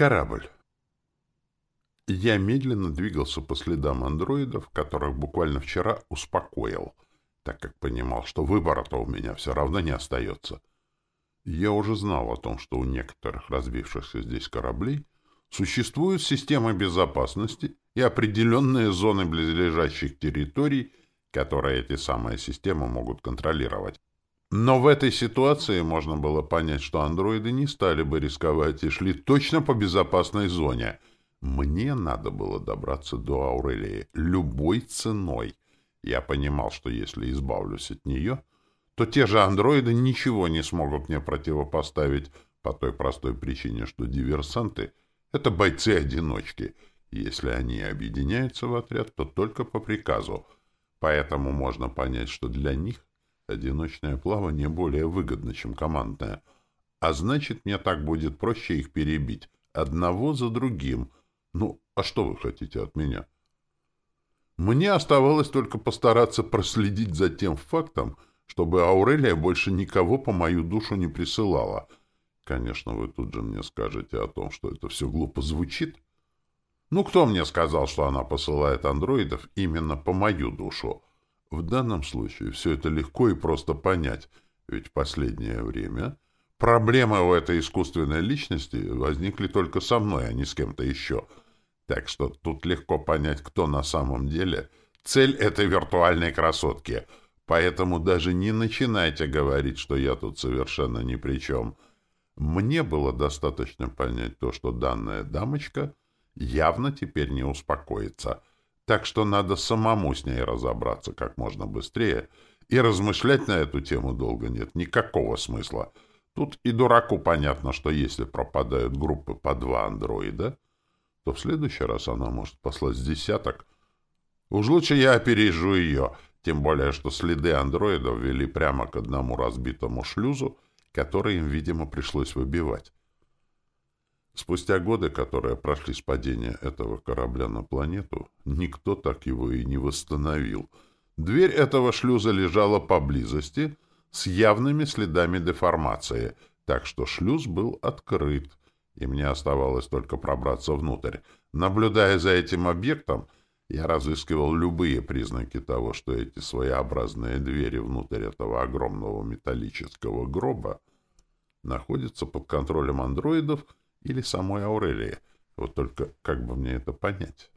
Корабль. Я медленно двигался по следам андроидов, которых буквально вчера успокоил, так как понимал, что выбора-то у меня все равно не остается. Я уже знал о том, что у некоторых разбившихся здесь кораблей существуют системы безопасности и определенные зоны близлежащих территорий, которые эти самые системы могут контролировать. Но в этой ситуации можно было понять, что андроиды не стали бы рисковать и шли точно по безопасной зоне. Мне надо было добраться до Аурелии любой ценой. Я понимал, что если избавлюсь от нее, то те же андроиды ничего не смогут мне противопоставить по той простой причине, что диверсанты — это бойцы-одиночки. Если они объединяются в отряд, то только по приказу. Поэтому можно понять, что для них Одиночное плавание более выгодно, чем командное. А значит, мне так будет проще их перебить. Одного за другим. Ну, а что вы хотите от меня? Мне оставалось только постараться проследить за тем фактом, чтобы Аурелия больше никого по мою душу не присылала. Конечно, вы тут же мне скажете о том, что это все глупо звучит. Ну, кто мне сказал, что она посылает андроидов именно по мою душу? В данном случае все это легко и просто понять, ведь в последнее время проблемы у этой искусственной личности возникли только со мной, а не с кем-то еще. Так что тут легко понять, кто на самом деле цель этой виртуальной красотки. Поэтому даже не начинайте говорить, что я тут совершенно ни при чем. Мне было достаточно понять то, что данная дамочка явно теперь не успокоится — так что надо самому с ней разобраться как можно быстрее, и размышлять на эту тему долго нет никакого смысла. Тут и дураку понятно, что если пропадают группы по два андроида, то в следующий раз она может послать десяток. Уж лучше я опережу ее, тем более, что следы андроидов вели прямо к одному разбитому шлюзу, который им, видимо, пришлось выбивать. Спустя годы, которые прошли с падения этого корабля на планету, никто так его и не восстановил. Дверь этого шлюза лежала поблизости, с явными следами деформации, так что шлюз был открыт, и мне оставалось только пробраться внутрь. Наблюдая за этим объектом, я разыскивал любые признаки того, что эти своеобразные двери внутрь этого огромного металлического гроба находятся под контролем андроидов — или самой Аурелии. Вот только как бы мне это понять?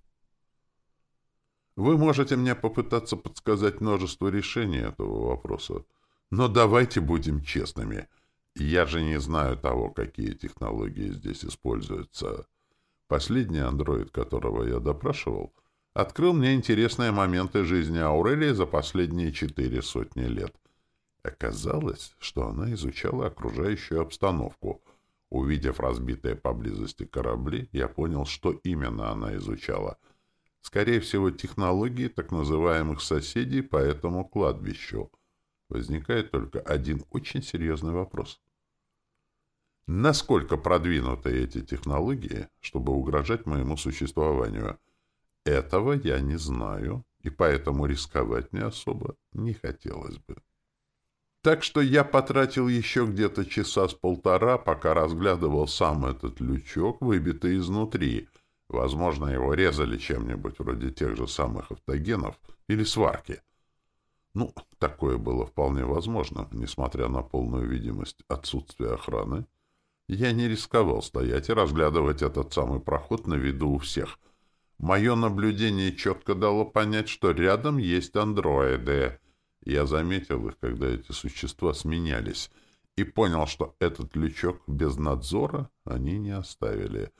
Вы можете мне попытаться подсказать множество решений этого вопроса, но давайте будем честными. Я же не знаю того, какие технологии здесь используются. Последний андроид, которого я допрашивал, открыл мне интересные моменты жизни Аурелии за последние четыре сотни лет. Оказалось, что она изучала окружающую обстановку — Увидев разбитые поблизости корабли, я понял, что именно она изучала. Скорее всего, технологии так называемых соседей по этому кладбищу. Возникает только один очень серьезный вопрос. Насколько продвинуты эти технологии, чтобы угрожать моему существованию? Этого я не знаю, и поэтому рисковать не особо не хотелось бы. Так что я потратил еще где-то часа с полтора, пока разглядывал сам этот лючок, выбитый изнутри. Возможно, его резали чем-нибудь вроде тех же самых автогенов или сварки. Ну, такое было вполне возможно, несмотря на полную видимость отсутствия охраны. Я не рисковал стоять и разглядывать этот самый проход на виду у всех. Мое наблюдение четко дало понять, что рядом есть андроиды — я заметил их, когда эти существа сменялись, и понял, что этот лючок без надзора они не оставили.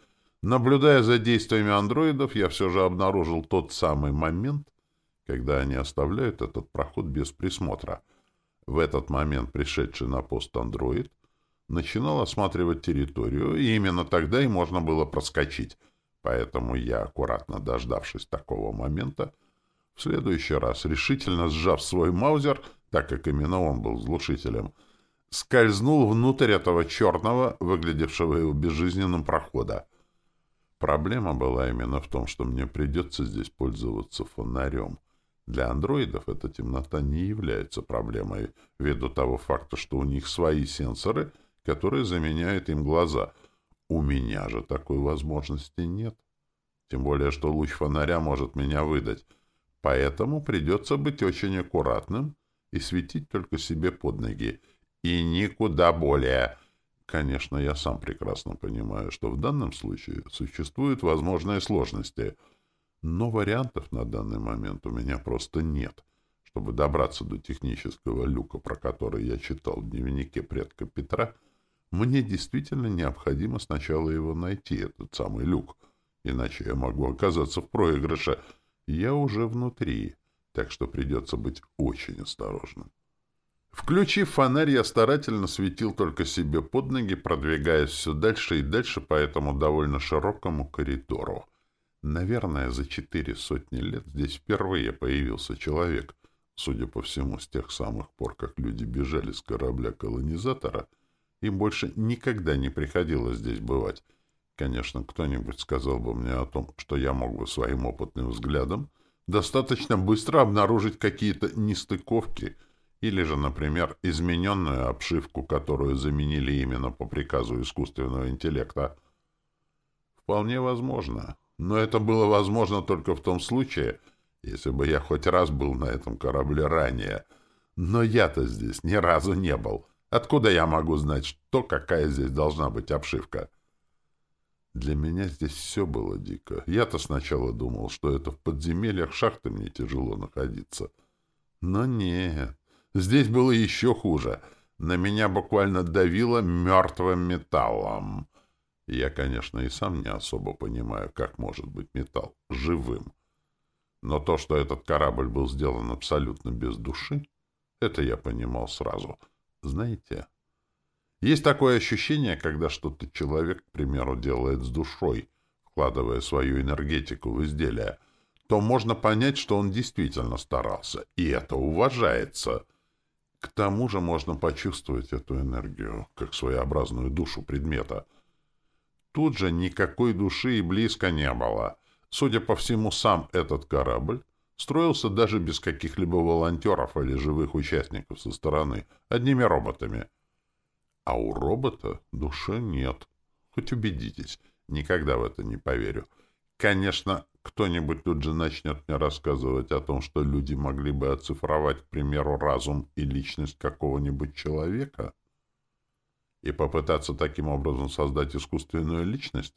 Наблюдая за действиями андроидов, я все же обнаружил тот самый момент, когда они оставляют этот проход без присмотра. В этот момент пришедший на пост андроид начинал осматривать территорию, и именно тогда и можно было проскочить. Поэтому я, аккуратно дождавшись такого момента, в следующий раз, решительно сжав свой маузер, так как именно он был глушителем, скользнул внутрь этого черного, выглядевшего его безжизненным прохода. Проблема была именно в том, что мне придется здесь пользоваться фонарем. Для андроидов эта темнота не является проблемой, ввиду того факта, что у них свои сенсоры, которые заменяют им глаза. У меня же такой возможности нет. Тем более, что луч фонаря может меня выдать. Поэтому придется быть очень аккуратным и светить только себе под ноги. И никуда более. Конечно, я сам прекрасно понимаю, что в данном случае существуют возможные сложности, но вариантов на данный момент у меня просто нет. Чтобы добраться до технического люка, про который я читал в дневнике предка Петра, мне действительно необходимо сначала его найти, этот самый люк, иначе я могу оказаться в проигрыше. Я уже внутри, так что придется быть очень осторожным. Включив фонарь, я старательно светил только себе под ноги, продвигаясь все дальше и дальше по этому довольно широкому коридору. Наверное, за четыре сотни лет здесь впервые появился человек. Судя по всему, с тех самых пор, как люди бежали с корабля-колонизатора, им больше никогда не приходилось здесь бывать. Конечно, кто-нибудь сказал бы мне о том, что я мог бы своим опытным взглядом достаточно быстро обнаружить какие-то нестыковки — или же, например, измененную обшивку, которую заменили именно по приказу искусственного интеллекта. Вполне возможно. Но это было возможно только в том случае, если бы я хоть раз был на этом корабле ранее. Но я-то здесь ни разу не был. Откуда я могу знать, что какая здесь должна быть обшивка? Для меня здесь все было дико. Я-то сначала думал, что это в подземельях шахты мне тяжело находиться. Но нет. Здесь было еще хуже. На меня буквально давило мертвым металлом. Я, конечно, и сам не особо понимаю, как может быть металл живым. Но то, что этот корабль был сделан абсолютно без души, это я понимал сразу. Знаете, есть такое ощущение, когда что-то человек, к примеру, делает с душой, вкладывая свою энергетику в изделие, то можно понять, что он действительно старался, и это уважается. К тому же можно почувствовать эту энергию, как своеобразную душу предмета. Тут же никакой души и близко не было. Судя по всему, сам этот корабль строился даже без каких-либо волонтеров или живых участников со стороны, одними роботами. А у робота души нет. Хоть убедитесь, никогда в это не поверю. Конечно, кто-нибудь тут же начнет мне рассказывать о том, что люди могли бы оцифровать, к примеру, разум и личность какого-нибудь человека и попытаться таким образом создать искусственную личность?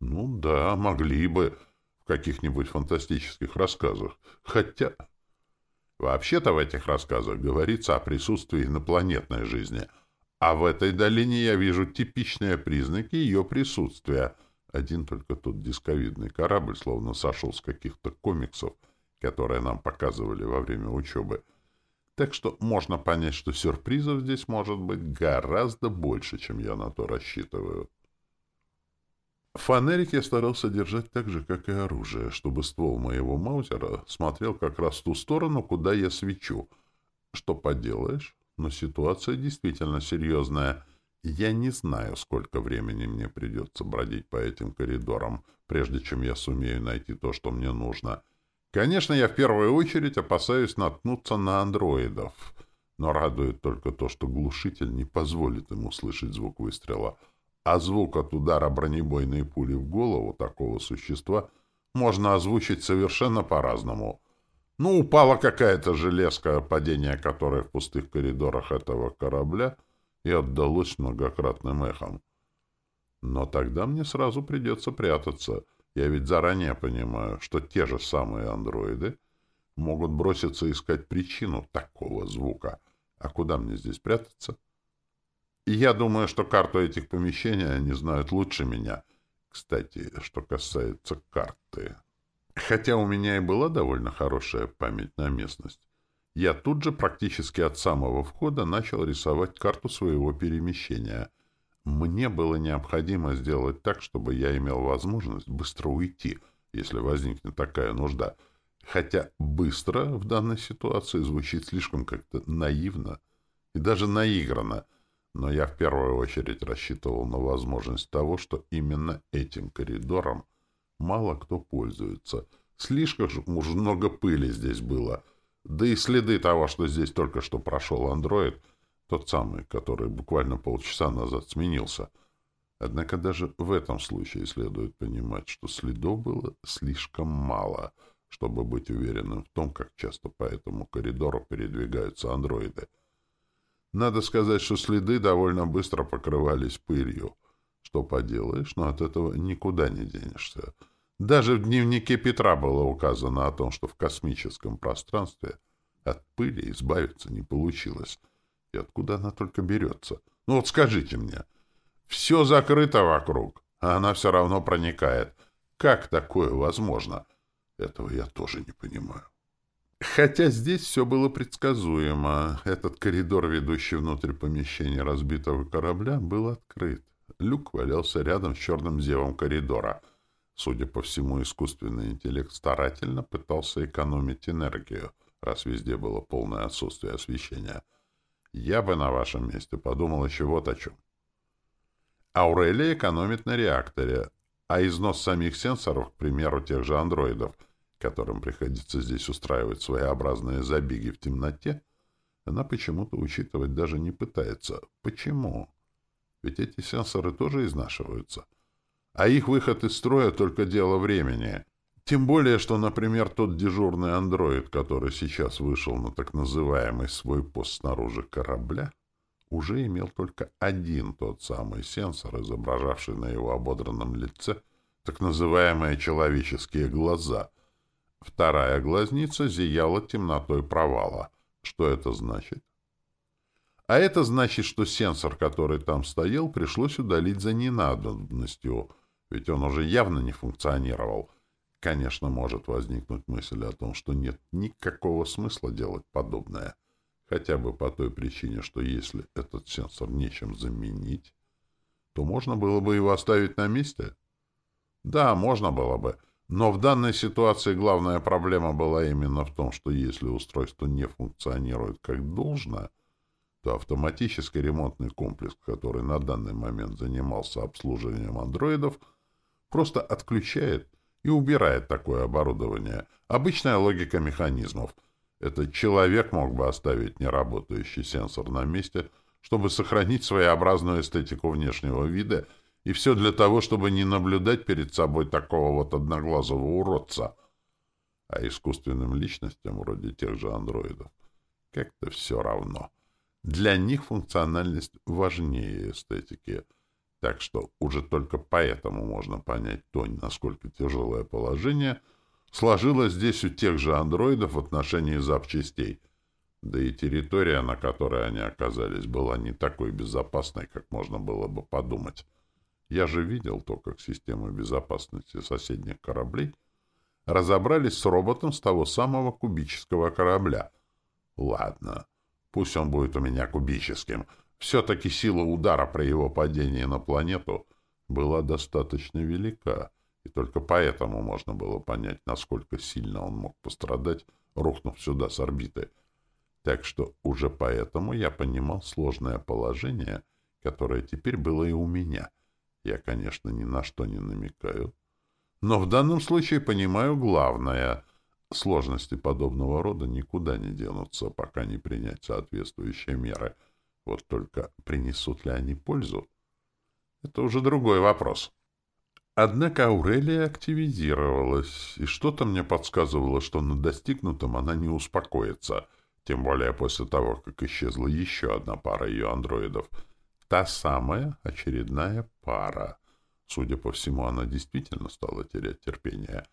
Ну да, могли бы в каких-нибудь фантастических рассказах. Хотя... Вообще-то в этих рассказах говорится о присутствии инопланетной жизни, а в этой долине я вижу типичные признаки ее присутствия — один только тот дисковидный корабль словно сошел с каких-то комиксов, которые нам показывали во время учебы. Так что можно понять, что сюрпризов здесь может быть гораздо больше, чем я на то рассчитываю. Фонарик я старался держать так же, как и оружие, чтобы ствол моего маузера смотрел как раз в ту сторону, куда я свечу. Что поделаешь, но ситуация действительно серьезная — я не знаю, сколько времени мне придется бродить по этим коридорам, прежде чем я сумею найти то, что мне нужно. Конечно, я в первую очередь опасаюсь наткнуться на андроидов, но радует только то, что глушитель не позволит ему слышать звук выстрела, а звук от удара бронебойной пули в голову такого существа можно озвучить совершенно по-разному. Ну, упала какая-то железка, падение которой в пустых коридорах этого корабля — и отдалось многократным эхом. Но тогда мне сразу придется прятаться. Я ведь заранее понимаю, что те же самые андроиды могут броситься искать причину такого звука. А куда мне здесь прятаться? И я думаю, что карту этих помещений они знают лучше меня. Кстати, что касается карты. Хотя у меня и была довольно хорошая память на местность, я тут же практически от самого входа начал рисовать карту своего перемещения. Мне было необходимо сделать так, чтобы я имел возможность быстро уйти, если возникнет такая нужда. Хотя «быстро» в данной ситуации звучит слишком как-то наивно и даже наигранно, но я в первую очередь рассчитывал на возможность того, что именно этим коридором мало кто пользуется. Слишком уж много пыли здесь было — да и следы того, что здесь только что прошел андроид, тот самый, который буквально полчаса назад сменился. Однако даже в этом случае следует понимать, что следов было слишком мало, чтобы быть уверенным в том, как часто по этому коридору передвигаются андроиды. Надо сказать, что следы довольно быстро покрывались пылью. Что поделаешь, но от этого никуда не денешься. Даже в дневнике Петра было указано о том, что в космическом пространстве от пыли избавиться не получилось. И откуда она только берется? Ну вот скажите мне, все закрыто вокруг, а она все равно проникает. Как такое возможно? Этого я тоже не понимаю. Хотя здесь все было предсказуемо. Этот коридор, ведущий внутрь помещения разбитого корабля, был открыт. Люк валялся рядом с черным зевом коридора. Судя по всему, искусственный интеллект старательно пытался экономить энергию, раз везде было полное отсутствие освещения. Я бы на вашем месте подумал еще вот о чем. Аурелия экономит на реакторе, а износ самих сенсоров, к примеру, тех же андроидов, которым приходится здесь устраивать своеобразные забеги в темноте, она почему-то учитывать даже не пытается. Почему? Ведь эти сенсоры тоже изнашиваются. А их выход из строя только дело времени. Тем более, что, например, тот дежурный андроид, который сейчас вышел на так называемый свой пост снаружи корабля, уже имел только один тот самый сенсор, изображавший на его ободранном лице так называемые человеческие глаза. Вторая глазница зияла темнотой провала. Что это значит? А это значит, что сенсор, который там стоял, пришлось удалить за ненадобностью, ведь он уже явно не функционировал. Конечно, может возникнуть мысль о том, что нет никакого смысла делать подобное. Хотя бы по той причине, что если этот сенсор нечем заменить, то можно было бы его оставить на месте? Да, можно было бы. Но в данной ситуации главная проблема была именно в том, что если устройство не функционирует как должно, то автоматический ремонтный комплекс, который на данный момент занимался обслуживанием андроидов, просто отключает и убирает такое оборудование. Обычная логика механизмов — этот человек мог бы оставить неработающий сенсор на месте, чтобы сохранить своеобразную эстетику внешнего вида, и все для того, чтобы не наблюдать перед собой такого вот одноглазого уродца. А искусственным личностям, вроде тех же андроидов, как-то все равно. Для них функциональность важнее эстетики, так что уже только поэтому можно понять то, насколько тяжелое положение — сложилось здесь у тех же андроидов в отношении запчастей. Да и территория, на которой они оказались, была не такой безопасной, как можно было бы подумать. Я же видел то, как системы безопасности соседних кораблей разобрались с роботом с того самого кубического корабля. Ладно, пусть он будет у меня кубическим. Все-таки сила удара при его падении на планету была достаточно велика и только поэтому можно было понять, насколько сильно он мог пострадать, рухнув сюда с орбиты. Так что уже поэтому я понимал сложное положение, которое теперь было и у меня. Я, конечно, ни на что не намекаю. Но в данном случае понимаю главное. Сложности подобного рода никуда не денутся, пока не принять соответствующие меры. Вот только принесут ли они пользу? Это уже другой вопрос. Однако Аурелия активизировалась, и что-то мне подсказывало, что на достигнутом она не успокоится, тем более после того, как исчезла еще одна пара ее андроидов. Та самая очередная пара. Судя по всему, она действительно стала терять терпение,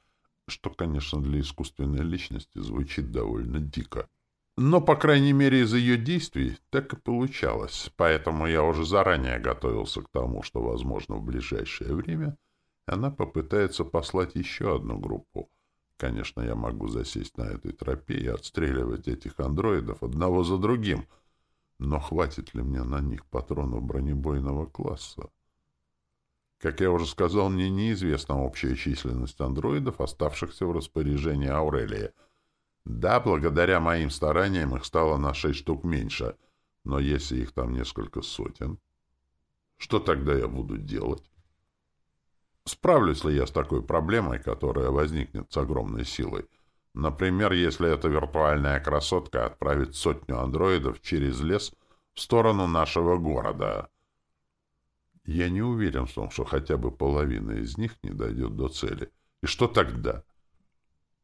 что, конечно, для искусственной личности звучит довольно дико. Но, по крайней мере, из ее действий так и получалось, поэтому я уже заранее готовился к тому, что, возможно, в ближайшее время — она попытается послать еще одну группу. Конечно, я могу засесть на этой тропе и отстреливать этих андроидов одного за другим, но хватит ли мне на них патронов бронебойного класса? Как я уже сказал, мне неизвестна общая численность андроидов, оставшихся в распоряжении Аурелии. Да, благодаря моим стараниям их стало на шесть штук меньше, но если их там несколько сотен, что тогда я буду делать? Справлюсь ли я с такой проблемой, которая возникнет с огромной силой? Например, если эта виртуальная красотка отправит сотню андроидов через лес в сторону нашего города. Я не уверен в том, что хотя бы половина из них не дойдет до цели. И что тогда?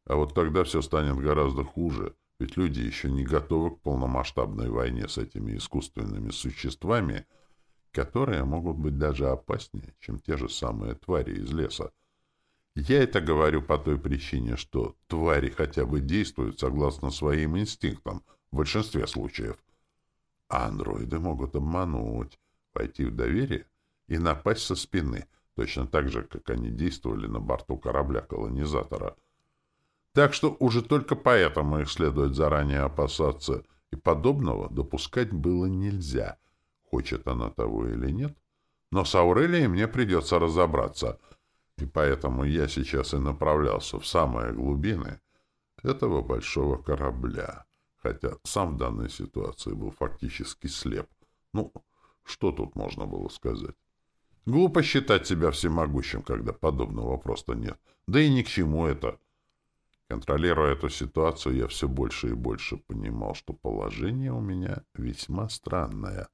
А вот тогда все станет гораздо хуже, ведь люди еще не готовы к полномасштабной войне с этими искусственными существами, которые могут быть даже опаснее, чем те же самые твари из леса. Я это говорю по той причине, что твари хотя бы действуют согласно своим инстинктам в большинстве случаев. А андроиды могут обмануть, пойти в доверие и напасть со спины, точно так же, как они действовали на борту корабля-колонизатора. Так что уже только поэтому их следует заранее опасаться, и подобного допускать было нельзя, хочет она того или нет. Но с Аурелией мне придется разобраться — и поэтому я сейчас и направлялся в самые глубины этого большого корабля, хотя сам в данной ситуации был фактически слеп. Ну, что тут можно было сказать? Глупо считать себя всемогущим, когда подобного просто нет. Да и ни к чему это. Контролируя эту ситуацию, я все больше и больше понимал, что положение у меня весьма странное.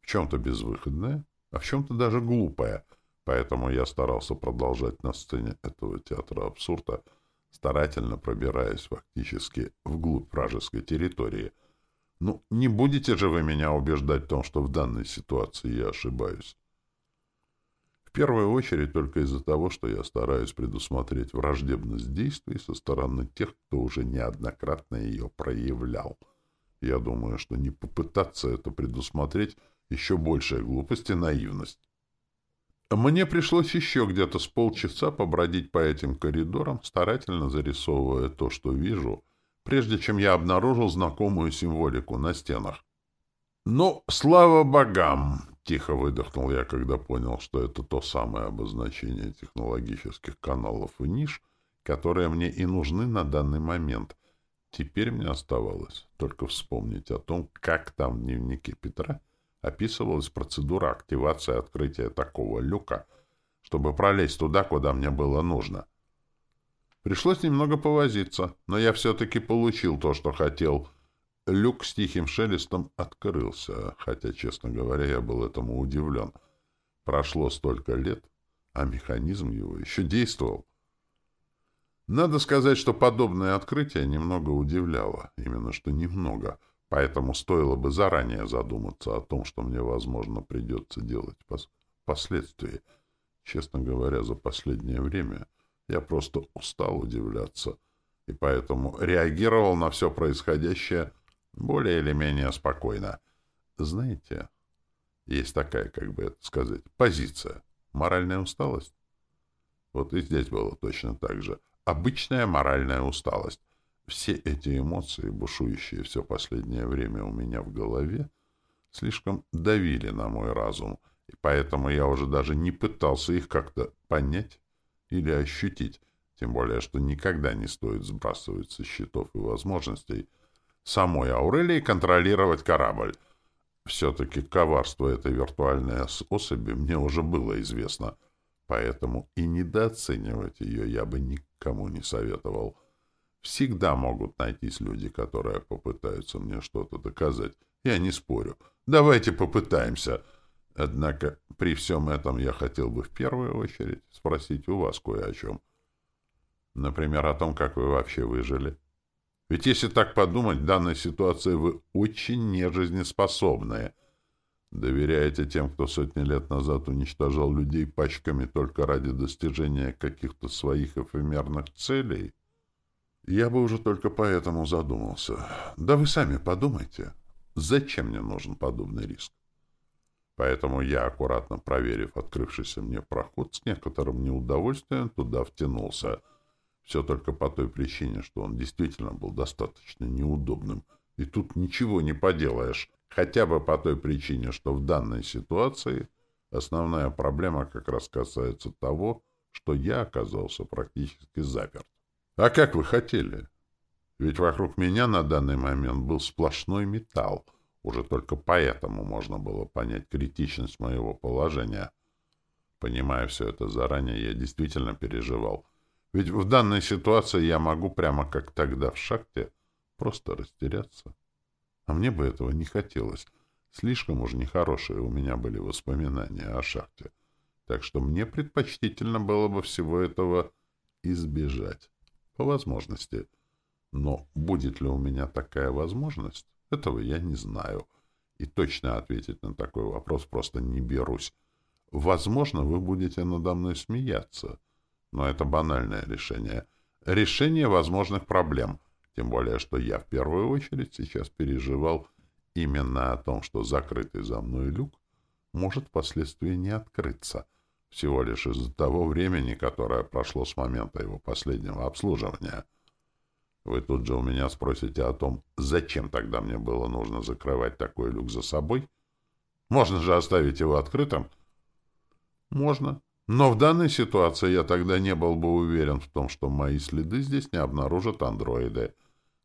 В чем-то безвыходное, а в чем-то даже глупое — Поэтому я старался продолжать на сцене этого театра абсурда, старательно пробираясь фактически вглубь вражеской территории. Ну, не будете же вы меня убеждать в том, что в данной ситуации я ошибаюсь? В первую очередь только из-за того, что я стараюсь предусмотреть враждебность действий со стороны тех, кто уже неоднократно ее проявлял. Я думаю, что не попытаться это предусмотреть еще большая глупость и наивность. Мне пришлось еще где-то с полчаса побродить по этим коридорам, старательно зарисовывая то, что вижу, прежде чем я обнаружил знакомую символику на стенах. «Ну, слава богам!» — тихо выдохнул я, когда понял, что это то самое обозначение технологических каналов и ниш, которые мне и нужны на данный момент. Теперь мне оставалось только вспомнить о том, как там в дневнике Петра — описывалась процедура активации открытия такого люка, чтобы пролезть туда, куда мне было нужно. Пришлось немного повозиться, но я все-таки получил то, что хотел. Люк с тихим шелестом открылся, хотя, честно говоря, я был этому удивлен. Прошло столько лет, а механизм его еще действовал. Надо сказать, что подобное открытие немного удивляло. Именно что немного — Поэтому стоило бы заранее задуматься о том, что мне, возможно, придется делать впоследствии. Честно говоря, за последнее время я просто устал удивляться, и поэтому реагировал на все происходящее более или менее спокойно. Знаете, есть такая, как бы это сказать, позиция. Моральная усталость. Вот и здесь было точно так же. Обычная моральная усталость. Все эти эмоции, бушующие все последнее время у меня в голове, слишком давили на мой разум, и поэтому я уже даже не пытался их как-то понять или ощутить, тем более, что никогда не стоит сбрасывать со счетов и возможностей самой Аурелии контролировать корабль. Все-таки коварство этой виртуальной особи мне уже было известно, поэтому и недооценивать ее я бы никому не советовал. Всегда могут найтись люди, которые попытаются мне что-то доказать. Я не спорю. Давайте попытаемся. Однако при всем этом я хотел бы в первую очередь спросить у вас кое о чем. Например, о том, как вы вообще выжили. Ведь если так подумать, в данной ситуации вы очень нежизнеспособные. Доверяете тем, кто сотни лет назад уничтожал людей пачками только ради достижения каких-то своих эфемерных целей? Я бы уже только поэтому задумался. Да вы сами подумайте, зачем мне нужен подобный риск? Поэтому я, аккуратно проверив открывшийся мне проход, с некоторым неудовольствием туда втянулся. Все только по той причине, что он действительно был достаточно неудобным. И тут ничего не поделаешь. Хотя бы по той причине, что в данной ситуации основная проблема как раз касается того, что я оказался практически заперт. А как вы хотели? Ведь вокруг меня на данный момент был сплошной металл. Уже только поэтому можно было понять критичность моего положения. Понимая все это заранее, я действительно переживал. Ведь в данной ситуации я могу прямо как тогда в шахте просто растеряться. А мне бы этого не хотелось. Слишком уж нехорошие у меня были воспоминания о шахте. Так что мне предпочтительно было бы всего этого избежать. По возможности. Но будет ли у меня такая возможность, этого я не знаю. И точно ответить на такой вопрос просто не берусь. Возможно, вы будете надо мной смеяться, но это банальное решение. Решение возможных проблем. Тем более, что я в первую очередь сейчас переживал именно о том, что закрытый за мной люк может впоследствии не открыться, всего лишь из-за того времени, которое прошло с момента его последнего обслуживания. Вы тут же у меня спросите о том, зачем тогда мне было нужно закрывать такой люк за собой? Можно же оставить его открытым? Можно. Но в данной ситуации я тогда не был бы уверен в том, что мои следы здесь не обнаружат андроиды.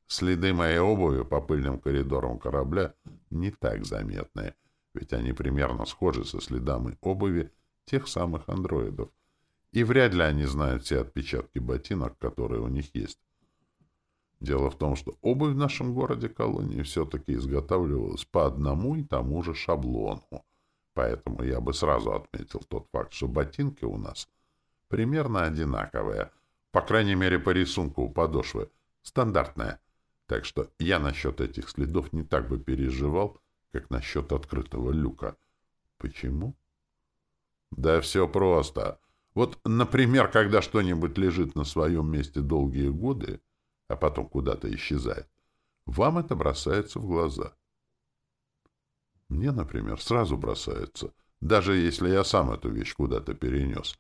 Следы моей обуви по пыльным коридорам корабля не так заметны, ведь они примерно схожи со следами обуви тех самых андроидов. И вряд ли они знают все отпечатки ботинок, которые у них есть. Дело в том, что обувь в нашем городе-колонии все-таки изготавливалась по одному и тому же шаблону. Поэтому я бы сразу отметил тот факт, что ботинки у нас примерно одинаковые. По крайней мере, по рисунку у подошвы. Стандартная. Так что я насчет этих следов не так бы переживал, как насчет открытого люка. Почему? Да все просто. Вот, например, когда что-нибудь лежит на своем месте долгие годы, а потом куда-то исчезает, вам это бросается в глаза. Мне, например, сразу бросается, даже если я сам эту вещь куда-то перенес.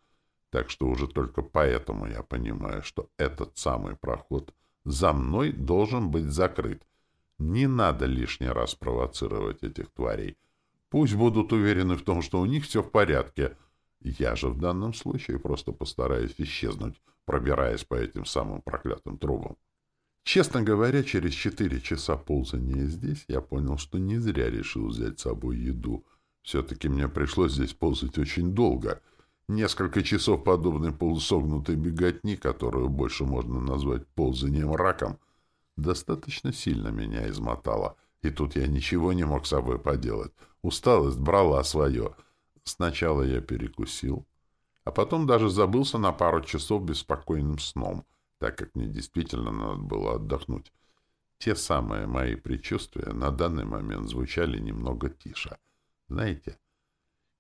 Так что уже только поэтому я понимаю, что этот самый проход за мной должен быть закрыт. Не надо лишний раз провоцировать этих тварей. Пусть будут уверены в том, что у них все в порядке. Я же в данном случае просто постараюсь исчезнуть, пробираясь по этим самым проклятым трубам. Честно говоря, через четыре часа ползания здесь я понял, что не зря решил взять с собой еду. Все-таки мне пришлось здесь ползать очень долго. Несколько часов подобной полусогнутой беготни, которую больше можно назвать ползанием раком, достаточно сильно меня измотало. И тут я ничего не мог с собой поделать. Усталость брала свое. Сначала я перекусил, а потом даже забылся на пару часов беспокойным сном — так как мне действительно надо было отдохнуть. Те самые мои предчувствия на данный момент звучали немного тише. Знаете,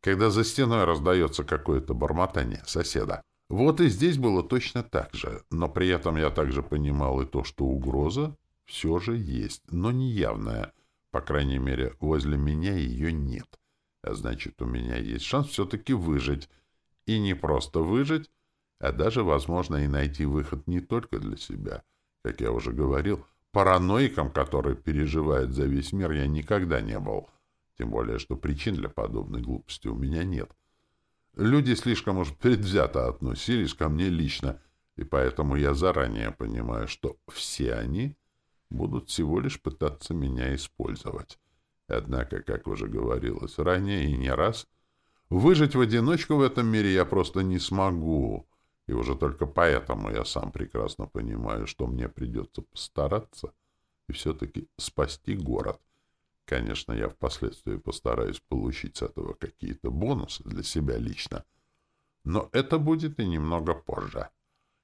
когда за стеной раздается какое-то бормотание соседа. Вот и здесь было точно так же, но при этом я также понимал и то, что угроза все же есть, но не явная. По крайней мере, возле меня ее нет. А значит, у меня есть шанс все-таки выжить. И не просто выжить, а даже, возможно, и найти выход не только для себя. Как я уже говорил, параноиком, который переживает за весь мир, я никогда не был. Тем более, что причин для подобной глупости у меня нет. Люди слишком уж предвзято относились ко мне лично, и поэтому я заранее понимаю, что все они будут всего лишь пытаться меня использовать. Однако, как уже говорилось ранее и не раз, выжить в одиночку в этом мире я просто не смогу. И уже только поэтому я сам прекрасно понимаю, что мне придется постараться и все-таки спасти город. Конечно, я впоследствии постараюсь получить с этого какие-то бонусы для себя лично. Но это будет и немного позже,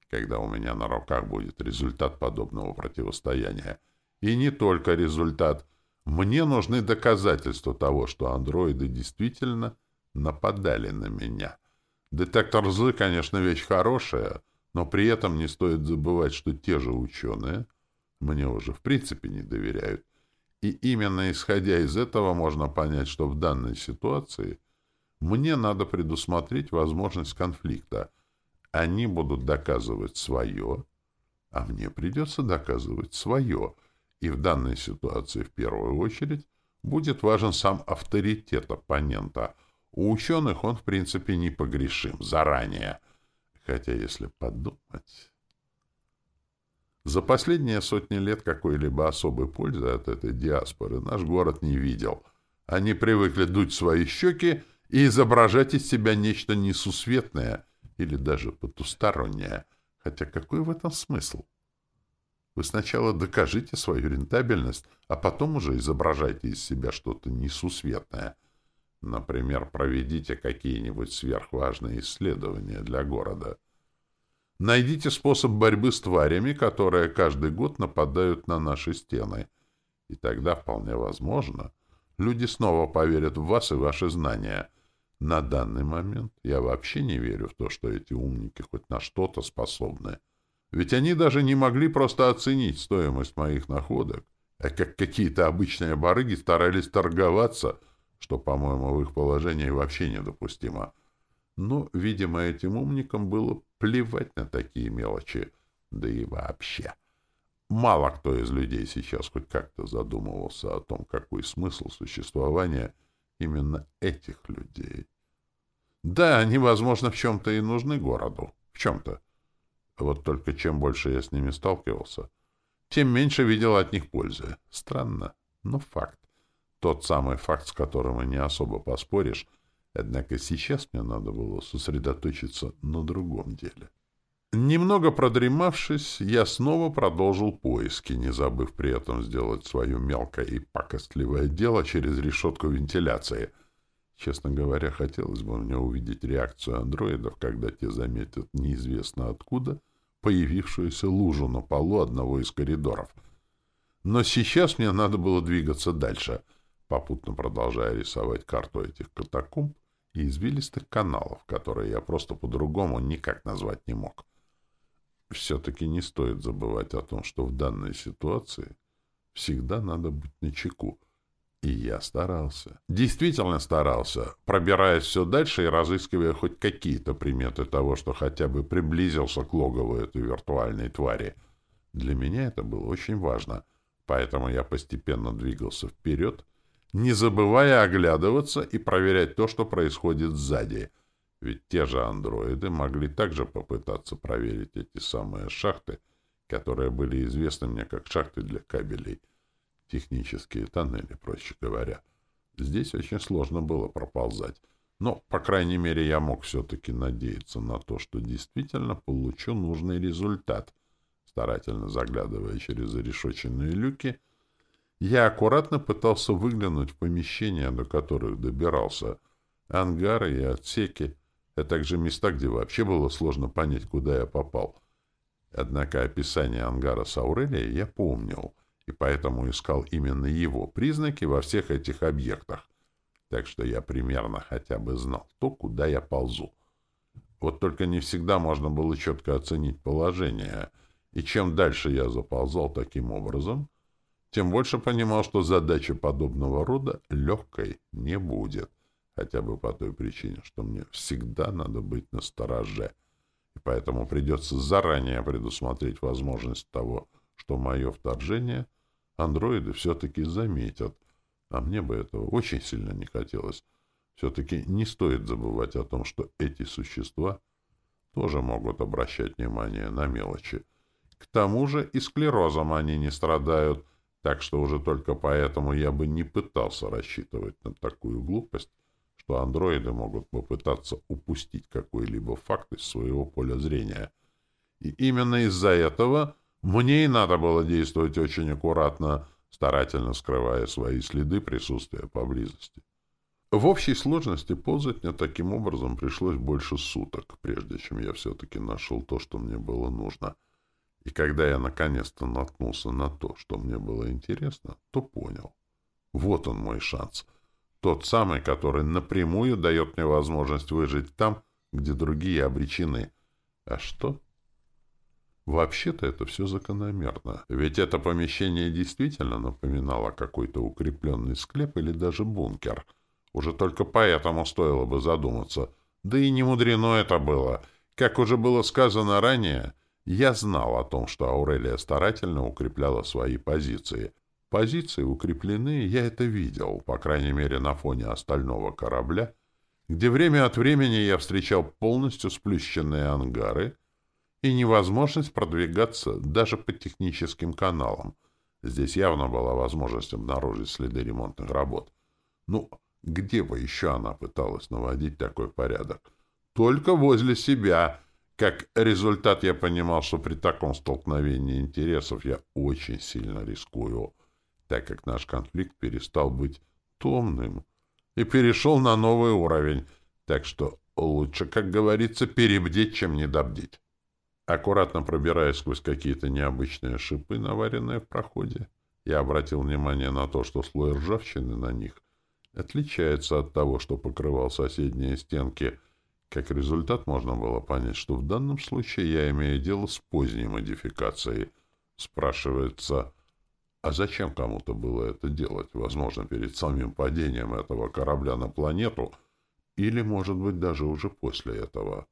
когда у меня на руках будет результат подобного противостояния. И не только результат. Мне нужны доказательства того, что андроиды действительно нападали на меня. Детектор злы, конечно, вещь хорошая, но при этом не стоит забывать, что те же ученые мне уже в принципе не доверяют. И именно исходя из этого можно понять, что в данной ситуации мне надо предусмотреть возможность конфликта. Они будут доказывать свое, а мне придется доказывать свое. И в данной ситуации в первую очередь будет важен сам авторитет оппонента — у ученых он, в принципе, непогрешим заранее. Хотя, если подумать... За последние сотни лет какой-либо особой пользы от этой диаспоры наш город не видел. Они привыкли дуть свои щеки и изображать из себя нечто несусветное или даже потустороннее. Хотя какой в этом смысл? Вы сначала докажите свою рентабельность, а потом уже изображайте из себя что-то несусветное. Например, проведите какие-нибудь сверхважные исследования для города. Найдите способ борьбы с тварями, которые каждый год нападают на наши стены. И тогда, вполне возможно, люди снова поверят в вас и ваши знания. На данный момент я вообще не верю в то, что эти умники хоть на что-то способны. Ведь они даже не могли просто оценить стоимость моих находок, а как какие-то обычные барыги старались торговаться, что, по-моему, в их положении вообще недопустимо. Но, видимо, этим умникам было плевать на такие мелочи, да и вообще. Мало кто из людей сейчас хоть как-то задумывался о том, какой смысл существования именно этих людей. Да, они, возможно, в чем-то и нужны городу. В чем-то. Вот только чем больше я с ними сталкивался, тем меньше видел от них пользы. Странно, но факт. Тот самый факт, с которым и не особо поспоришь, однако сейчас мне надо было сосредоточиться на другом деле. Немного продремавшись, я снова продолжил поиски, не забыв при этом сделать свое мелкое и пакостливое дело через решетку вентиляции. Честно говоря, хотелось бы мне увидеть реакцию андроидов, когда те заметят неизвестно откуда — появившуюся лужу на полу одного из коридоров. Но сейчас мне надо было двигаться дальше, попутно продолжая рисовать карту этих катакомб и извилистых каналов, которые я просто по-другому никак назвать не мог. Все-таки не стоит забывать о том, что в данной ситуации всегда надо быть начеку, и я старался. Действительно старался, пробираясь все дальше и разыскивая хоть какие-то приметы того, что хотя бы приблизился к логову этой виртуальной твари. Для меня это было очень важно, поэтому я постепенно двигался вперед, не забывая оглядываться и проверять то, что происходит сзади. Ведь те же андроиды могли также попытаться проверить эти самые шахты, которые были известны мне как шахты для кабелей — технические тоннели, проще говоря. Здесь очень сложно было проползать. Но, по крайней мере, я мог все-таки надеяться на то, что действительно получу нужный результат. Старательно заглядывая через зарешоченные люки, я аккуратно пытался выглянуть в помещения, до которых добирался. Ангары и отсеки, а также места, где вообще было сложно понять, куда я попал. Однако описание ангара с Аурелией я помнил — и поэтому искал именно его признаки во всех этих объектах. Так что я примерно хотя бы знал то, куда я ползу. Вот только не всегда можно было четко оценить положение, и чем дальше я заползал таким образом, тем больше понимал, что задача подобного рода легкой не будет, хотя бы по той причине, что мне всегда надо быть настороже, и поэтому придется заранее предусмотреть возможность того, что мое вторжение андроиды все-таки заметят. А мне бы этого очень сильно не хотелось. Все-таки не стоит забывать о том, что эти существа тоже могут обращать внимание на мелочи. К тому же и склерозом они не страдают, так что уже только поэтому я бы не пытался рассчитывать на такую глупость, что андроиды могут попытаться упустить какой-либо факт из своего поля зрения. И именно из-за этого мне и надо было действовать очень аккуратно, старательно скрывая свои следы присутствия поблизости. В общей сложности ползать мне таким образом пришлось больше суток, прежде чем я все-таки нашел то, что мне было нужно. И когда я наконец-то наткнулся на то, что мне было интересно, то понял. Вот он мой шанс. Тот самый, который напрямую дает мне возможность выжить там, где другие обречены. А что? Вообще-то это все закономерно, ведь это помещение действительно напоминало какой-то укрепленный склеп или даже бункер. Уже только поэтому стоило бы задуматься. Да и не мудрено это было. Как уже было сказано ранее, я знал о том, что Аурелия старательно укрепляла свои позиции. Позиции укреплены, я это видел, по крайней мере на фоне остального корабля, где время от времени я встречал полностью сплющенные ангары — и невозможность продвигаться даже по техническим каналам. Здесь явно была возможность обнаружить следы ремонтных работ. Ну, где бы еще она пыталась наводить такой порядок? Только возле себя, Как результат я понимал, что при таком столкновении интересов я очень сильно рискую, так как наш конфликт перестал быть томным и перешел на новый уровень, так что лучше, как говорится, перебдеть, чем недобдеть. Аккуратно пробираясь сквозь какие-то необычные шипы, наваренные в проходе, я обратил внимание на то, что слой ржавчины на них отличается от того, что покрывал соседние стенки. Как результат, можно было понять, что в данном случае я имею дело с поздней модификацией. Спрашивается, а зачем кому-то было это делать? Возможно, перед самим падением этого корабля на планету, или, может быть, даже уже после этого.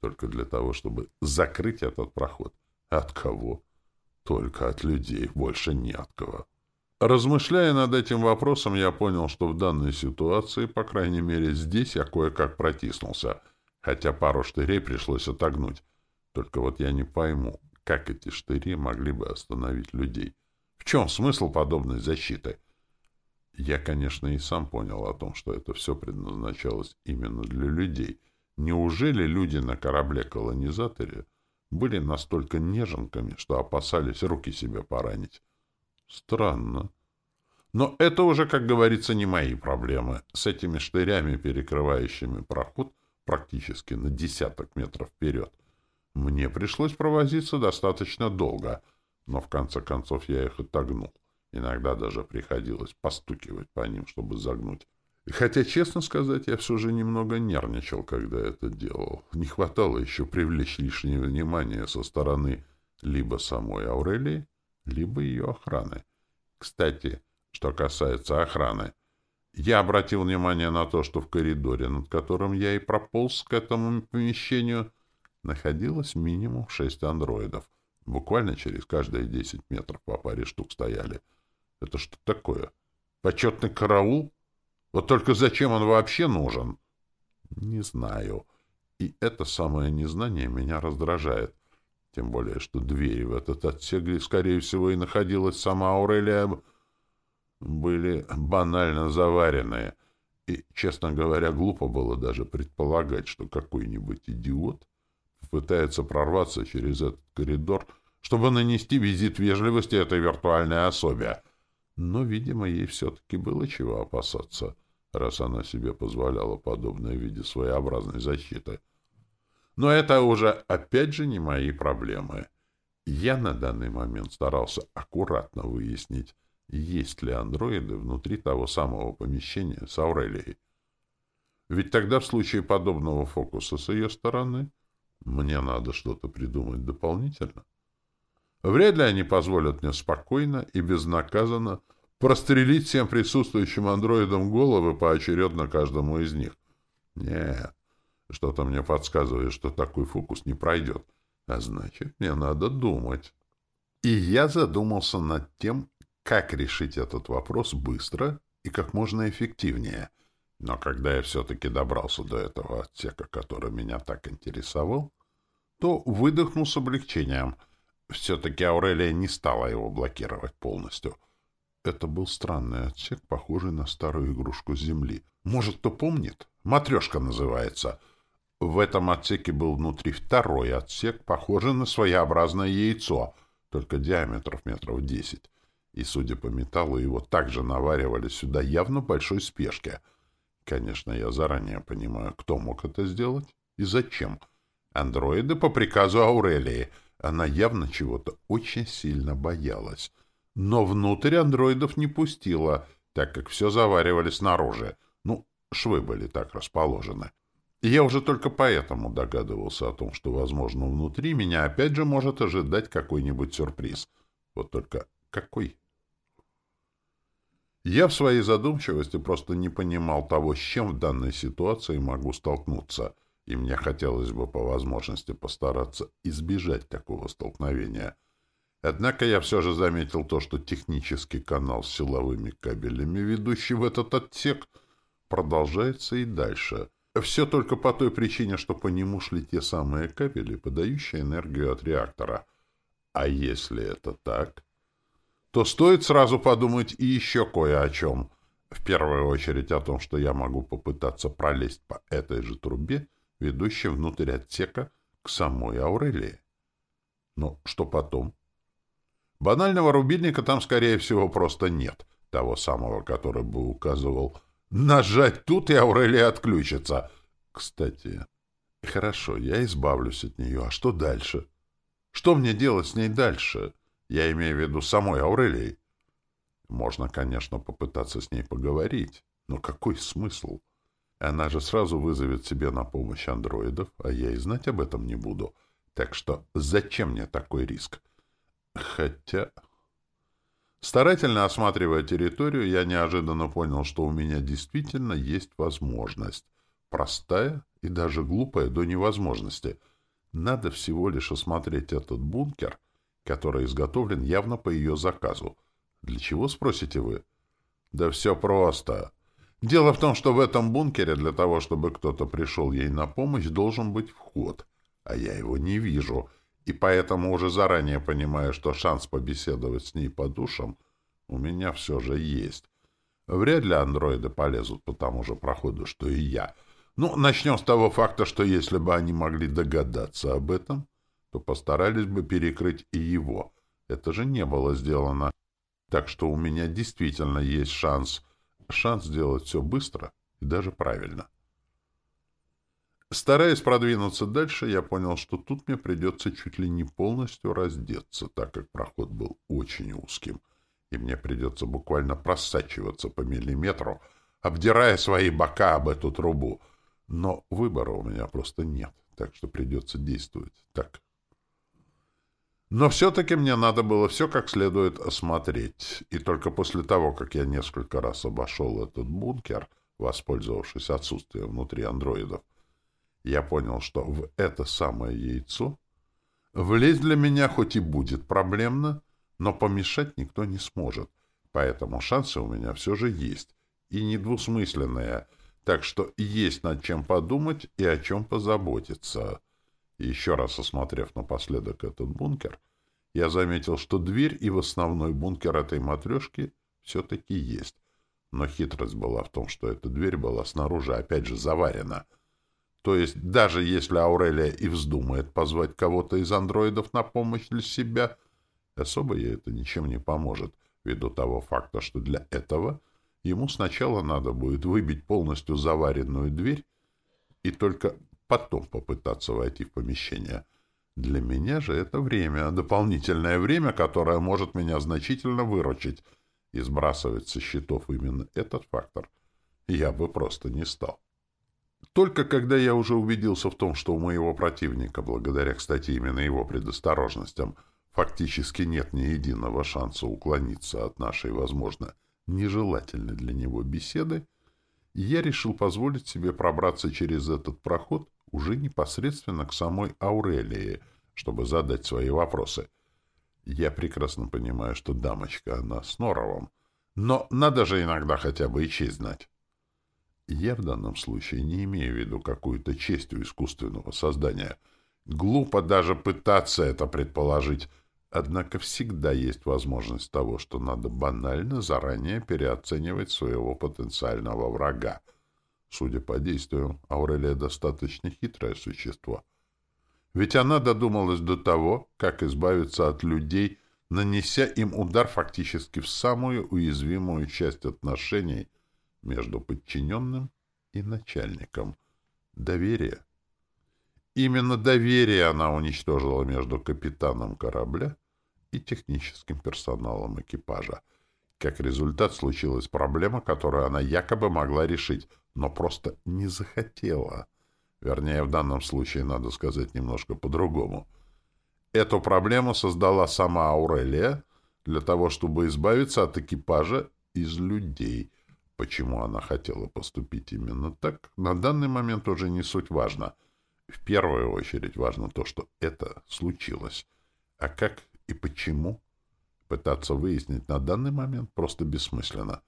Только для того, чтобы закрыть этот проход. От кого? Только от людей, больше не от кого. Размышляя над этим вопросом, я понял, что в данной ситуации, по крайней мере здесь, я кое-как протиснулся, хотя пару штырей пришлось отогнуть. Только вот я не пойму, как эти штыри могли бы остановить людей. В чем смысл подобной защиты? Я, конечно, и сам понял о том, что это все предназначалось именно для людей. Неужели люди на корабле-колонизаторе были настолько неженками, что опасались руки себе поранить? Странно. Но это уже, как говорится, не мои проблемы. С этими штырями, перекрывающими проход практически на десяток метров вперед, мне пришлось провозиться достаточно долго, но в конце концов я их отогнул. Иногда даже приходилось постукивать по ним, чтобы загнуть. И хотя, честно сказать, я все же немного нервничал, когда это делал. Не хватало еще привлечь лишнее внимание со стороны либо самой Аурелии, либо ее охраны. Кстати, что касается охраны, я обратил внимание на то, что в коридоре, над которым я и прополз к этому помещению, находилось минимум шесть андроидов. Буквально через каждые десять метров по паре штук стояли. Это что такое? Почетный караул? Вот только зачем он вообще нужен? Не знаю. И это самое незнание меня раздражает. Тем более, что двери в этот отсек, скорее всего, и находилась сама Аурелия, были банально заваренные. И, честно говоря, глупо было даже предполагать, что какой-нибудь идиот пытается прорваться через этот коридор, чтобы нанести визит вежливости этой виртуальной особе. Но, видимо, ей все-таки было чего опасаться, раз она себе позволяла подобное в виде своеобразной защиты. Но это уже, опять же, не мои проблемы. Я на данный момент старался аккуратно выяснить, есть ли андроиды внутри того самого помещения с Аурелией. Ведь тогда в случае подобного фокуса с ее стороны мне надо что-то придумать дополнительно. Вряд ли они позволят мне спокойно и безнаказанно прострелить всем присутствующим андроидам головы поочередно каждому из них. Нет, что-то мне подсказывает, что такой фокус не пройдет. А значит, мне надо думать. И я задумался над тем, как решить этот вопрос быстро и как можно эффективнее. Но когда я все-таки добрался до этого отсека, который меня так интересовал, то выдохнул с облегчением. Все-таки Аурелия не стала его блокировать полностью. Это был странный отсек, похожий на старую игрушку с земли. Может, кто помнит? «Матрешка» называется — в этом отсеке был внутри второй отсек, похожий на своеобразное яйцо, только диаметров метров десять. И, судя по металлу, его также наваривали сюда явно большой спешке. Конечно, я заранее понимаю, кто мог это сделать и зачем. Андроиды по приказу Аурелии. Она явно чего-то очень сильно боялась. Но внутрь андроидов не пустила, так как все заваривали снаружи. Ну, швы были так расположены. Я уже только поэтому догадывался о том, что, возможно, внутри меня опять же может ожидать какой-нибудь сюрприз. Вот только какой? Я в своей задумчивости просто не понимал того, с чем в данной ситуации могу столкнуться, и мне хотелось бы по возможности постараться избежать такого столкновения. Однако я все же заметил то, что технический канал с силовыми кабелями, ведущий в этот отсек, продолжается и дальше — все только по той причине, что по нему шли те самые кабели, подающие энергию от реактора. А если это так, то стоит сразу подумать и еще кое о чем. В первую очередь о том, что я могу попытаться пролезть по этой же трубе, ведущей внутрь отсека, к самой Аурелии. Но что потом? Банального рубильника там, скорее всего, просто нет. Того самого, который бы указывал «нажать тут, и Аурелия отключится». Кстати, хорошо, я избавлюсь от нее. А что дальше? Что мне делать с ней дальше? Я имею в виду самой Аурелией. Можно, конечно, попытаться с ней поговорить, но какой смысл? Она же сразу вызовет себе на помощь андроидов, а я и знать об этом не буду. Так что зачем мне такой риск? Хотя... Старательно осматривая территорию, я неожиданно понял, что у меня действительно есть возможность. Простая и даже глупая до невозможности. Надо всего лишь осмотреть этот бункер, который изготовлен явно по ее заказу. Для чего, спросите вы? Да все просто. Дело в том, что в этом бункере для того, чтобы кто-то пришел ей на помощь, должен быть вход. А я его не вижу. И поэтому уже заранее понимаю, что шанс побеседовать с ней по душам у меня все же есть. Вряд ли андроиды полезут по тому же проходу, что и я. Ну, начнем с того факта, что если бы они могли догадаться об этом, то постарались бы перекрыть и его. Это же не было сделано. Так что у меня действительно есть шанс шанс сделать все быстро и даже правильно. Стараясь продвинуться дальше, я понял, что тут мне придется чуть ли не полностью раздеться, так как проход был очень узким, и мне придется буквально просачиваться по миллиметру, обдирая свои бока об эту трубу. Но выбора у меня просто нет, так что придется действовать так. Но все-таки мне надо было все как следует осмотреть, и только после того, как я несколько раз обошел этот бункер, воспользовавшись отсутствием внутри андроидов, я понял, что в это самое яйцо влезть для меня хоть и будет проблемно, но помешать никто не сможет, поэтому шансы у меня все же есть, и недвусмысленные, так что есть над чем подумать и о чем позаботиться. Еще раз осмотрев напоследок этот бункер, я заметил, что дверь и в основной бункер этой матрешки все-таки есть. Но хитрость была в том, что эта дверь была снаружи опять же заварена. То есть даже если Аурелия и вздумает позвать кого-то из андроидов на помощь для себя, особо ей это ничем не поможет, ввиду того факта, что для этого ему сначала надо будет выбить полностью заваренную дверь и только потом попытаться войти в помещение. Для меня же это время, дополнительное время, которое может меня значительно выручить, и сбрасывать со счетов именно этот фактор я бы просто не стал. Только когда я уже убедился в том, что у моего противника, благодаря, кстати, именно его предосторожностям, фактически нет ни единого шанса уклониться от нашей, возможно, нежелательной для него беседы, я решил позволить себе пробраться через этот проход уже непосредственно к самой Аурелии, чтобы задать свои вопросы. Я прекрасно понимаю, что дамочка она с норовом, но надо же иногда хотя бы и честь знать. Я в данном случае не имею в виду какую-то честь у искусственного создания. Глупо даже пытаться это предположить, однако всегда есть возможность того, что надо банально заранее переоценивать своего потенциального врага — Судя по действию, Аурелия достаточно хитрое существо. Ведь она додумалась до того, как избавиться от людей, нанеся им удар фактически в самую уязвимую часть отношений между подчиненным и начальником — доверие. Именно доверие она уничтожила между капитаном корабля и техническим персоналом экипажа. Как результат случилась проблема, которую она якобы могла решить — но просто не захотела. Вернее, в данном случае надо сказать немножко по-другому. Эту проблему создала сама Аурелия для того, чтобы избавиться от экипажа из людей. Почему она хотела поступить именно так, на данный момент уже не суть важно. В первую очередь важно то, что это случилось. А как и почему? Пытаться выяснить на данный момент просто бессмысленно.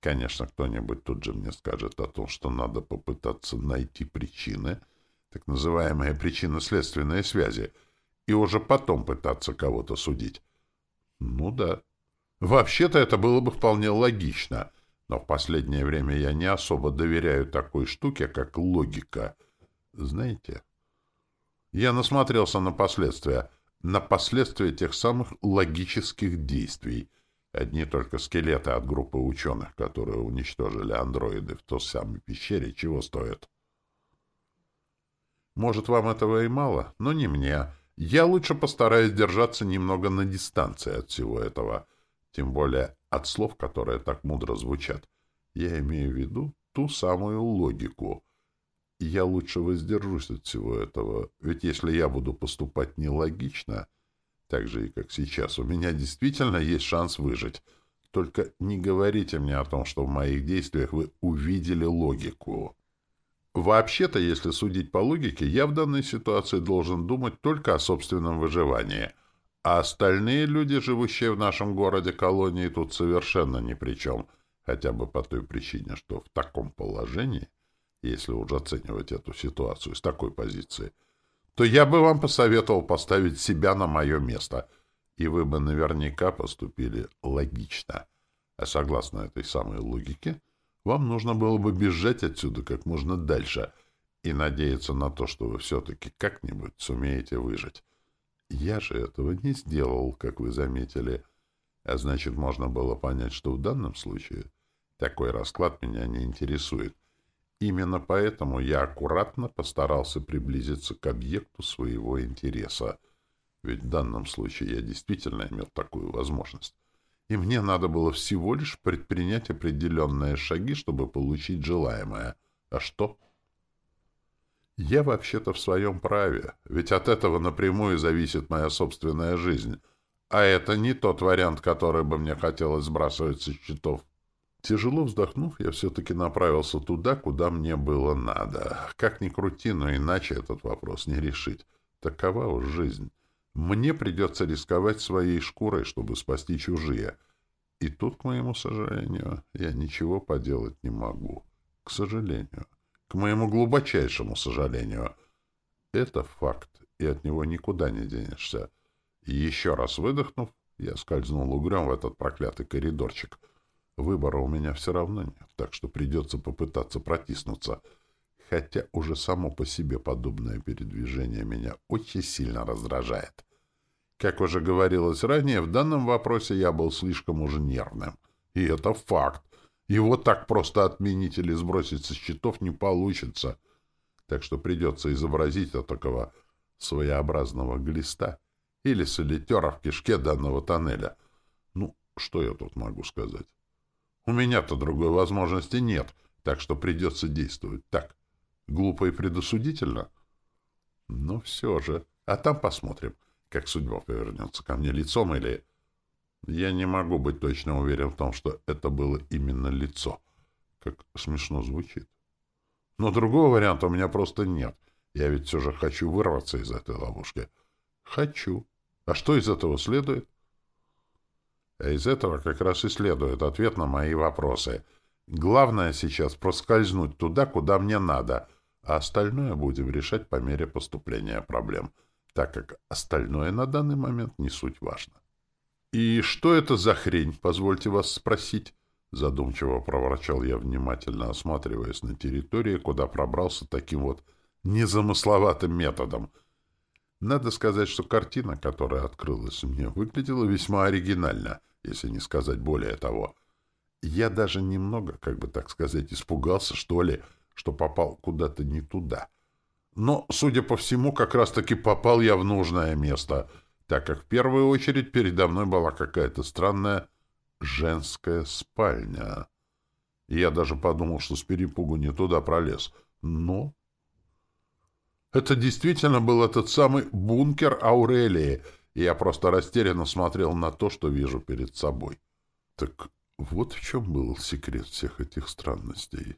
Конечно, кто-нибудь тут же мне скажет о том, что надо попытаться найти причины, так называемые причинно-следственные связи, и уже потом пытаться кого-то судить. Ну да. Вообще-то это было бы вполне логично, но в последнее время я не особо доверяю такой штуке, как логика. Знаете, Я насмотрелся на последствия, на последствия тех самых логических действий. Одни только скелеты от группы ученых, которые уничтожили андроиды в той самой пещере, чего стоят. Может, вам этого и мало, но не мне. Я лучше постараюсь держаться немного на дистанции от всего этого, тем более от слов, которые так мудро звучат. Я имею в виду ту самую логику. Я лучше воздержусь от всего этого, ведь если я буду поступать нелогично, так же и как сейчас, у меня действительно есть шанс выжить. Только не говорите мне о том, что в моих действиях вы увидели логику. Вообще-то, если судить по логике, я в данной ситуации должен думать только о собственном выживании, а остальные люди, живущие в нашем городе-колонии, тут совершенно ни при чем, хотя бы по той причине, что в таком положении, если уже оценивать эту ситуацию с такой позиции, то я бы вам посоветовал поставить себя на мое место, и вы бы наверняка поступили логично. А согласно этой самой логике, вам нужно было бы бежать отсюда как можно дальше и надеяться на то, что вы все-таки как-нибудь сумеете выжить. Я же этого не сделал, как вы заметили. А значит, можно было понять, что в данном случае такой расклад меня не интересует. Именно поэтому я аккуратно постарался приблизиться к объекту своего интереса. Ведь в данном случае я действительно имел такую возможность и мне надо было всего лишь предпринять определенные шаги, чтобы получить желаемое. А что? Я вообще-то в своем праве, ведь от этого напрямую зависит моя собственная жизнь. А это не тот вариант, который бы мне хотелось сбрасывать со счетов. Тяжело вздохнув, я все-таки направился туда, куда мне было надо. Как ни крути, но иначе этот вопрос не решить. Такова уж жизнь. Мне придется рисковать своей шкурой, чтобы спасти чужие. И тут, к моему сожалению, я ничего поделать не могу. К сожалению. К моему глубочайшему сожалению. Это факт, и от него никуда не денешься. Еще раз выдохнув, я скользнул угрём в этот проклятый коридорчик. Выбора у меня все равно нет, так что придется попытаться протиснуться. Хотя уже само по себе подобное передвижение меня очень сильно раздражает. Как уже говорилось ранее, в данном вопросе я был слишком уже нервным. И это факт. Его так просто отменить или сбросить со счетов не получится. Так что придется изобразить такого своеобразного глиста или солитера в кишке данного тоннеля. Ну, что я тут могу сказать? У меня-то другой возможности нет, так что придется действовать так. Глупо и предосудительно? Но все же. А там посмотрим как судьба повернется ко мне лицом или... Я не могу быть точно уверен в том, что это было именно лицо. Как смешно звучит. Но другого варианта у меня просто нет. Я ведь все же хочу вырваться из этой ловушки. Хочу. А что из этого следует? А из этого как раз и следует ответ на мои вопросы. Главное сейчас проскользнуть туда, куда мне надо, а остальное будем решать по мере поступления проблем так как остальное на данный момент не суть важно. «И что это за хрень, позвольте вас спросить?» Задумчиво проворчал я, внимательно осматриваясь на территории, куда пробрался таким вот незамысловатым методом. Надо сказать, что картина, которая открылась мне, выглядела весьма оригинально, если не сказать более того. Я даже немного, как бы так сказать, испугался, что ли, что попал куда-то не туда. Но, судя по всему, как раз-таки попал я в нужное место, так как в первую очередь передо мной была какая-то странная женская спальня. Я даже подумал, что с перепугу не туда пролез. Но... Это действительно был этот самый бункер Аурелии, и я просто растерянно смотрел на то, что вижу перед собой. Так вот в чем был секрет всех этих странностей.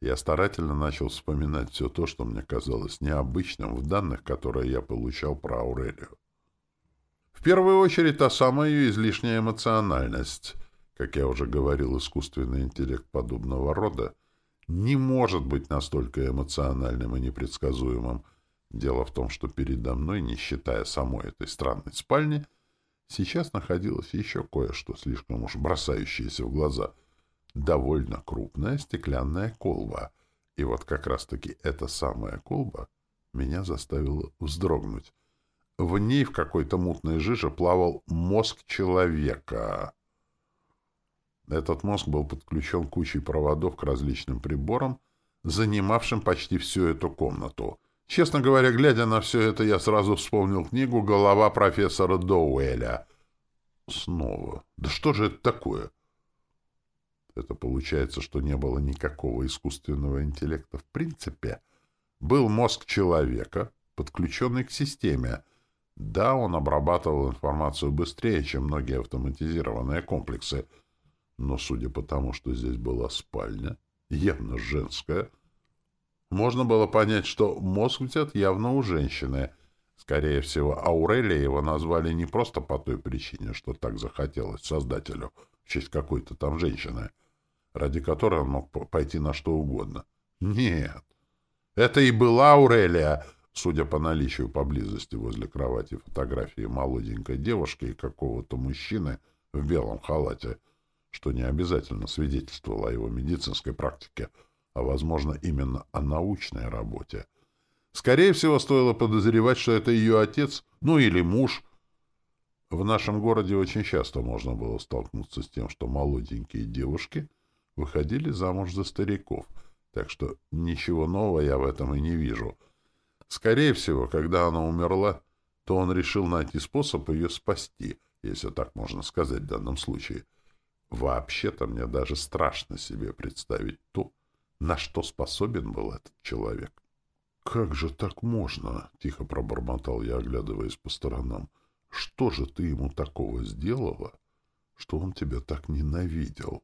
Я старательно начал вспоминать все то, что мне казалось необычным в данных, которые я получал про Аурелию. В первую очередь, та самая ее излишняя эмоциональность. Как я уже говорил, искусственный интеллект подобного рода не может быть настолько эмоциональным и непредсказуемым. Дело в том, что передо мной, не считая самой этой странной спальни, сейчас находилось еще кое-что слишком уж бросающееся в глаза — довольно крупная стеклянная колба. И вот как раз-таки эта самая колба меня заставило вздрогнуть. В ней в какой-то мутной жиже плавал мозг человека. Этот мозг был подключен кучей проводов к различным приборам, занимавшим почти всю эту комнату. Честно говоря, глядя на все это, я сразу вспомнил книгу «Голова профессора Доуэля». Снова. Да что же это такое? Это получается, что не было никакого искусственного интеллекта в принципе. Был мозг человека, подключенный к системе. Да, он обрабатывал информацию быстрее, чем многие автоматизированные комплексы. Но судя по тому, что здесь была спальня, явно женская, можно было понять, что мозг взят явно у женщины. Скорее всего, Аурелия его назвали не просто по той причине, что так захотелось создателю в честь какой-то там женщины — ради которой он мог пойти на что угодно. Нет. Это и была Аурелия, судя по наличию поблизости возле кровати фотографии молоденькой девушки и какого-то мужчины в белом халате, что не обязательно свидетельствовало о его медицинской практике, а, возможно, именно о научной работе. Скорее всего, стоило подозревать, что это ее отец, ну или муж. В нашем городе очень часто можно было столкнуться с тем, что молоденькие девушки — выходили замуж за стариков, так что ничего нового я в этом и не вижу. Скорее всего, когда она умерла, то он решил найти способ ее спасти, если так можно сказать в данном случае. Вообще-то мне даже страшно себе представить то, на что способен был этот человек. «Как же так можно?» — тихо пробормотал я, оглядываясь по сторонам. «Что же ты ему такого сделала, что он тебя так ненавидел?»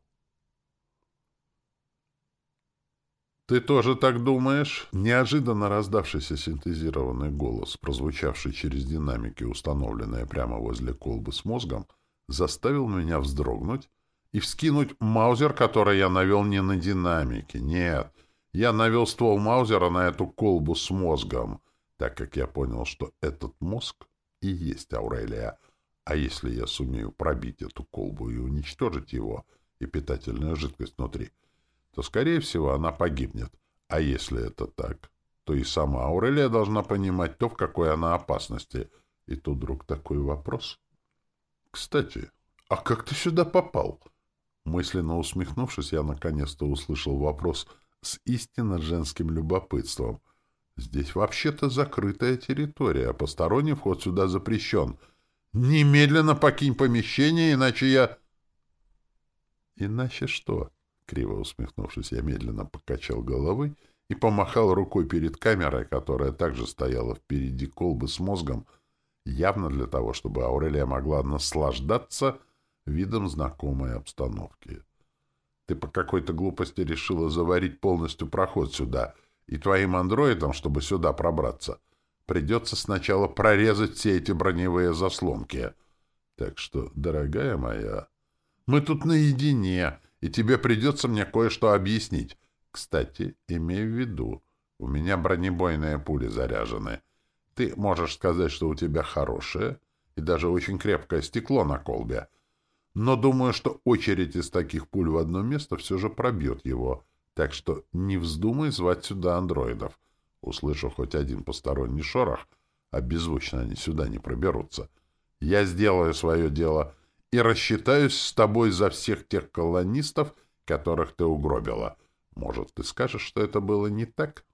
«Ты тоже так думаешь?» Неожиданно раздавшийся синтезированный голос, прозвучавший через динамики, установленные прямо возле колбы с мозгом, заставил меня вздрогнуть и вскинуть маузер, который я навел не на динамике. Нет, я навел ствол маузера на эту колбу с мозгом, так как я понял, что этот мозг и есть Аурелия. А если я сумею пробить эту колбу и уничтожить его, и питательную жидкость внутри — то, скорее всего, она погибнет. А если это так, то и сама Аурелия должна понимать то, в какой она опасности. И тут вдруг такой вопрос. «Кстати, а как ты сюда попал?» Мысленно усмехнувшись, я наконец-то услышал вопрос с истинно женским любопытством. «Здесь вообще-то закрытая территория, а посторонний вход сюда запрещен. Немедленно покинь помещение, иначе я...» «Иначе что?» Криво усмехнувшись, я медленно покачал головой и помахал рукой перед камерой, которая также стояла впереди колбы с мозгом, явно для того, чтобы Аурелия могла наслаждаться видом знакомой обстановки. Ты по какой-то глупости решила заварить полностью проход сюда, и твоим андроидам, чтобы сюда пробраться, придется сначала прорезать все эти броневые заслонки. Так что, дорогая моя, мы тут наедине, и тебе придется мне кое-что объяснить. Кстати, имей в виду, у меня бронебойные пули заряжены. Ты можешь сказать, что у тебя хорошее и даже очень крепкое стекло на колбе, но думаю, что очередь из таких пуль в одно место все же пробьет его, так что не вздумай звать сюда андроидов. Услышу хоть один посторонний шорох, а беззвучно они сюда не проберутся. Я сделаю свое дело — и рассчитаюсь с тобой за всех тех колонистов, которых ты угробила. Может, ты скажешь, что это было не так?»